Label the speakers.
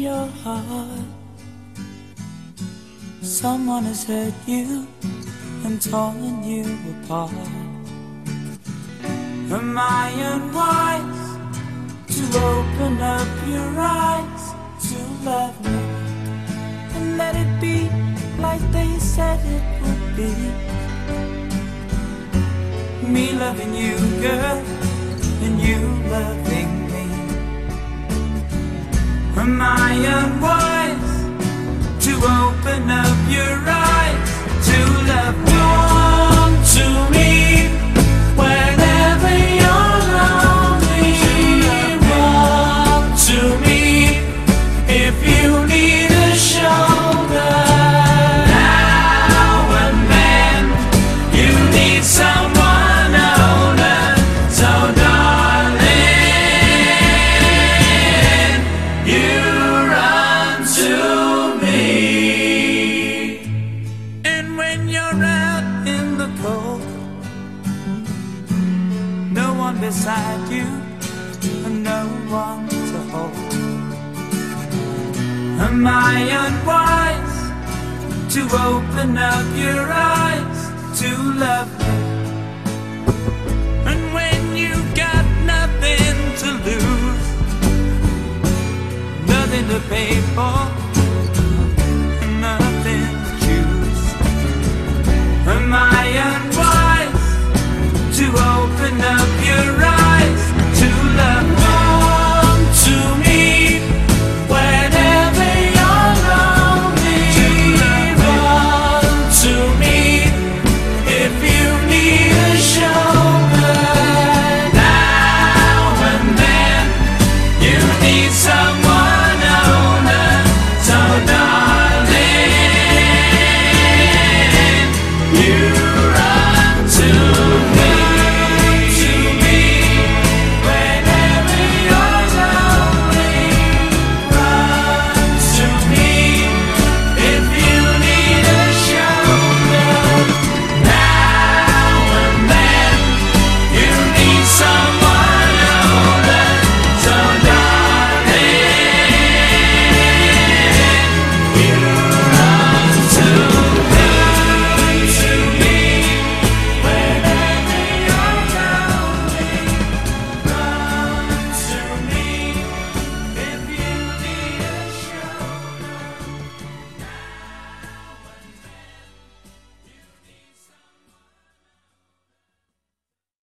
Speaker 1: your heart. Someone has hurt you and torn you apart. Am I unwise to open up your eyes to love me and let it be like they said it would be? Me loving you, girl, and you loving me. Am I unwise to open up your beside you, and no one to hold. Am I unwise to open up your eyes